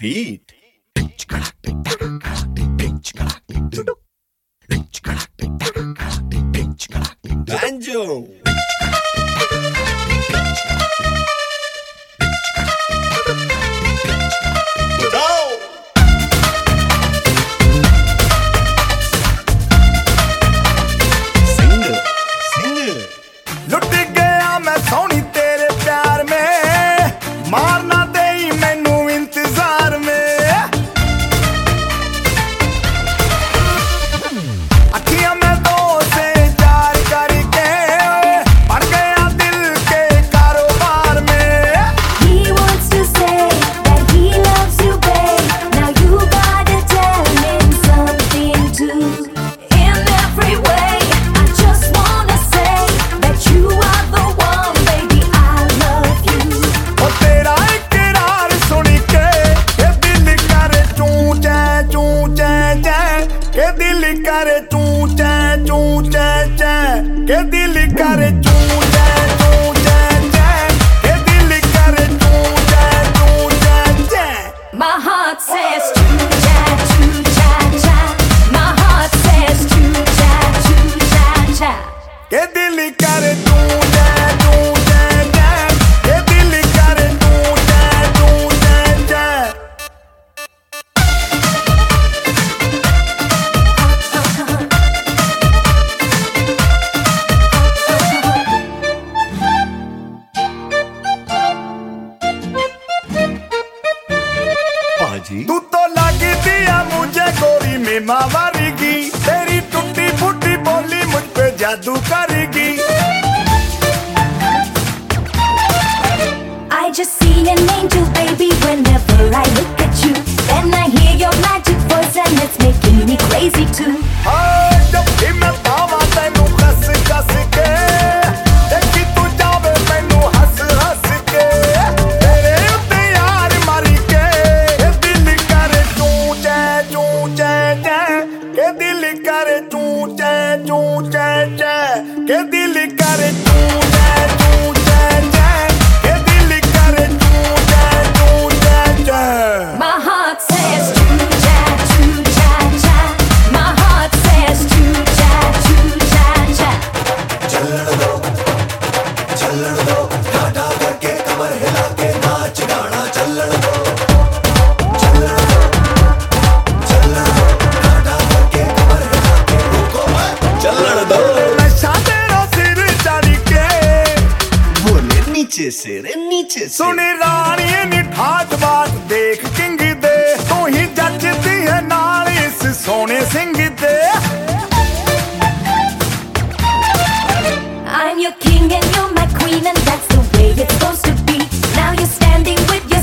beat. ダンジョン करे तू चै तू चै चै के दिल करे तू चै तू चै जी तू तो लागी दिया मुझे गोरी में मावारीगी तेरी टूटी फूटी बोली मुझ पे जादू करेगी I just see an angel baby whenever I के दिल कर नीचे से रे नीचे से सुन रानी बात देख किंग दे तू ही जचती है नाल इस सोने सिंह दे I'm your king and you're my queen and that's the way it's supposed to be. Now you're standing with your